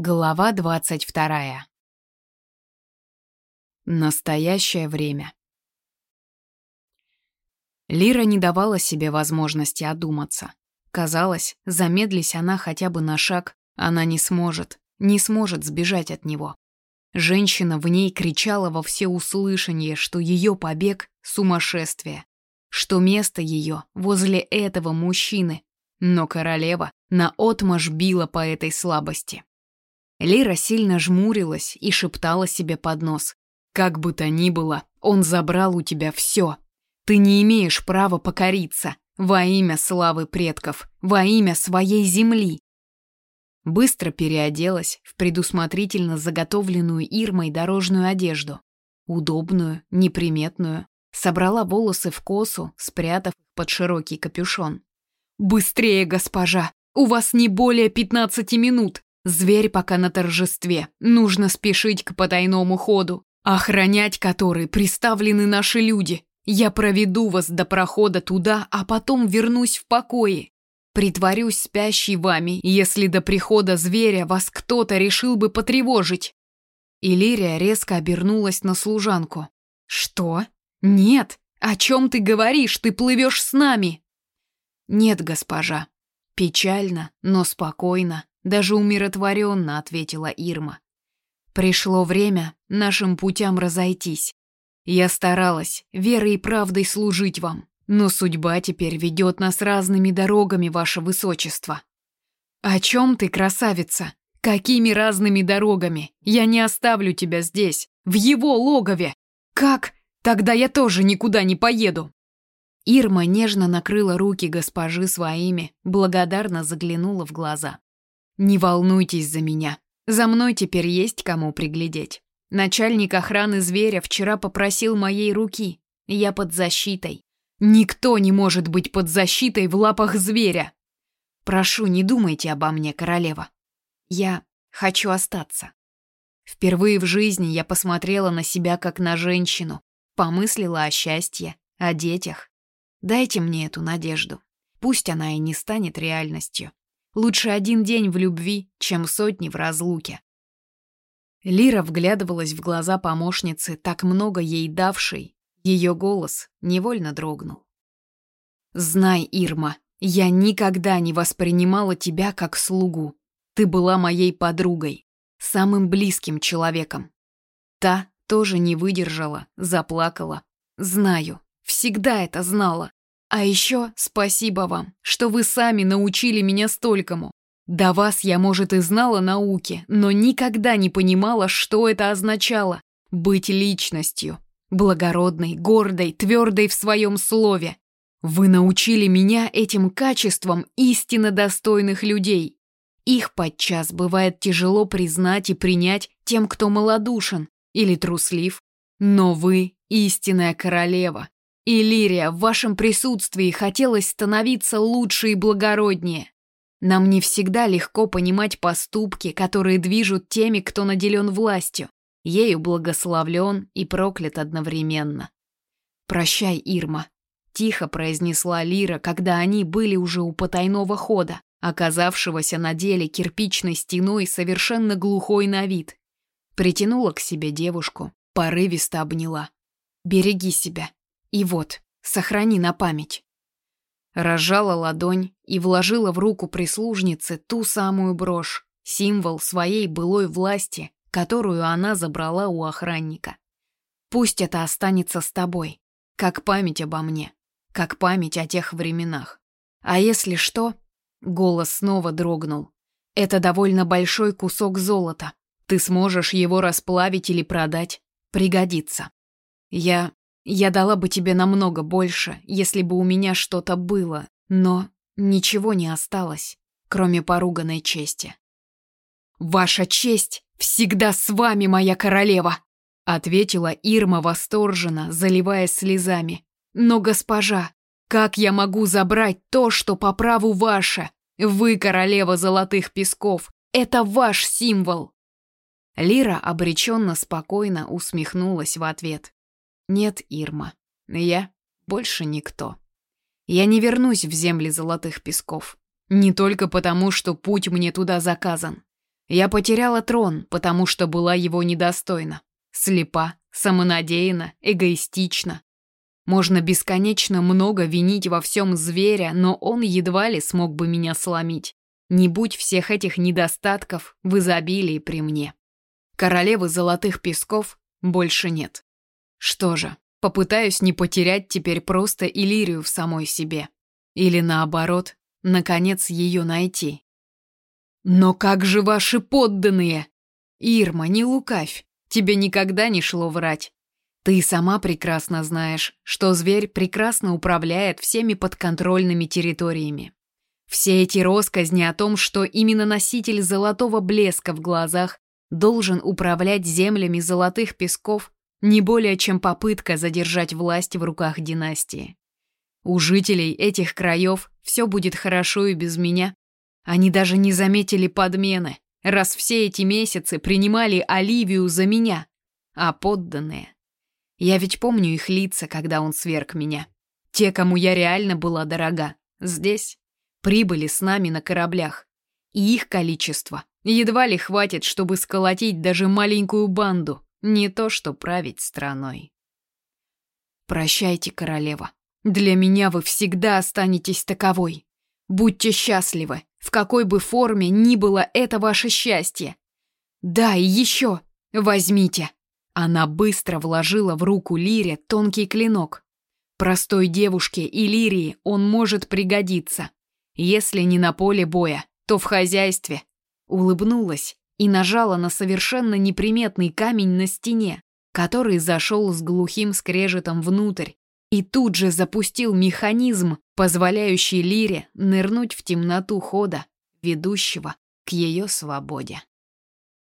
Глава двадцать вторая. Настоящее время. Лира не давала себе возможности одуматься. Казалось, замедлись она хотя бы на шаг, она не сможет, не сможет сбежать от него. Женщина в ней кричала во всеуслышание, что ее побег — сумасшествие, что место ее возле этого мужчины, но королева наотмашь била по этой слабости. Лира сильно жмурилась и шептала себе под нос. «Как бы то ни было, он забрал у тебя все. Ты не имеешь права покориться. Во имя славы предков, во имя своей земли». Быстро переоделась в предусмотрительно заготовленную Ирмой дорожную одежду. Удобную, неприметную. Собрала волосы в косу, спрятав под широкий капюшон. «Быстрее, госпожа! У вас не более пятнадцати минут!» Зверь пока на торжестве. Нужно спешить к потайному ходу, охранять который приставлены наши люди. Я проведу вас до прохода туда, а потом вернусь в покое. Притворюсь спящей вами, если до прихода зверя вас кто-то решил бы потревожить. Иллирия резко обернулась на служанку. Что? Нет. О чем ты говоришь? Ты плывешь с нами? Нет, госпожа. Печально, но спокойно даже умиротворенно ответила Ирма. Пришло время нашим путям разойтись. Я старалась верой и правдой служить вам, но судьба теперь ведет нас разными дорогами, ваше высочество. О чем ты, красавица? Какими разными дорогами? Я не оставлю тебя здесь, в его логове. Как? Тогда я тоже никуда не поеду. Ирма нежно накрыла руки госпожи своими, благодарно заглянула в глаза. Не волнуйтесь за меня. За мной теперь есть кому приглядеть. Начальник охраны зверя вчера попросил моей руки. Я под защитой. Никто не может быть под защитой в лапах зверя. Прошу, не думайте обо мне, королева. Я хочу остаться. Впервые в жизни я посмотрела на себя как на женщину, помыслила о счастье, о детях. Дайте мне эту надежду. Пусть она и не станет реальностью. Лучше один день в любви, чем сотни в разлуке. Лира вглядывалась в глаза помощницы, так много ей давшей. Ее голос невольно дрогнул. «Знай, Ирма, я никогда не воспринимала тебя как слугу. Ты была моей подругой, самым близким человеком. Та тоже не выдержала, заплакала. Знаю, всегда это знала. А еще спасибо вам, что вы сами научили меня столькому. До вас я, может, и знала науки, но никогда не понимала, что это означало — быть личностью. Благородной, гордой, твердой в своем слове. Вы научили меня этим качествам истинно достойных людей. Их подчас бывает тяжело признать и принять тем, кто малодушен или труслив. Но вы — истинная королева, Иллирия, в вашем присутствии хотелось становиться лучше и благороднее. Нам не всегда легко понимать поступки, которые движут теми, кто наделен властью, ею благословлен и проклят одновременно. «Прощай, Ирма», — тихо произнесла Лира, когда они были уже у потайного хода, оказавшегося на деле кирпичной стеной совершенно глухой на вид. Притянула к себе девушку, порывисто обняла. «Береги себя», и вот, сохрани на память. Разжала ладонь и вложила в руку прислужницы ту самую брошь, символ своей былой власти, которую она забрала у охранника. Пусть это останется с тобой, как память обо мне, как память о тех временах. А если что, голос снова дрогнул. Это довольно большой кусок золота. Ты сможешь его расплавить или продать. Пригодится. Я я дала бы тебе намного больше, если бы у меня что-то было, но ничего не осталось, кроме поруганной чести. «Ваша честь всегда с вами, моя королева!» ответила Ирма восторженно, заливаясь слезами. «Но, госпожа, как я могу забрать то, что по праву ваше? Вы королева золотых песков, это ваш символ!» Лира обреченно спокойно усмехнулась в ответ. Нет, Ирма, я больше никто. Я не вернусь в земли золотых песков. Не только потому, что путь мне туда заказан. Я потеряла трон, потому что была его недостойна. Слепа, самонадеянна, эгоистична. Можно бесконечно много винить во всем зверя, но он едва ли смог бы меня сломить. Не будь всех этих недостатков в изобилии при мне. Королевы золотых песков больше нет. Что же, попытаюсь не потерять теперь просто Иллирию в самой себе. Или наоборот, наконец ее найти. Но как же ваши подданные? Ирма, не лукавь, тебе никогда не шло врать. Ты сама прекрасно знаешь, что зверь прекрасно управляет всеми подконтрольными территориями. Все эти россказни о том, что именно носитель золотого блеска в глазах должен управлять землями золотых песков, не более чем попытка задержать власть в руках династии. У жителей этих краев все будет хорошо и без меня. Они даже не заметили подмены, раз все эти месяцы принимали Оливию за меня. А подданные... Я ведь помню их лица, когда он сверг меня. Те, кому я реально была дорога. Здесь прибыли с нами на кораблях. И их количество едва ли хватит, чтобы сколотить даже маленькую банду, не то что править страной. Прощайте, королева. Для меня вы всегда останетесь таковой. Будьте счастливы, в какой бы форме ни было это ваше счастье. Да, и еще, возьмите. Она быстро вложила в руку Лире тонкий клинок. Простой девушке и Лирии он может пригодиться. Если не на поле боя, то в хозяйстве. Улыбнулась и нажала на совершенно неприметный камень на стене, который зашел с глухим скрежетом внутрь и тут же запустил механизм, позволяющий Лире нырнуть в темноту хода, ведущего к ее свободе.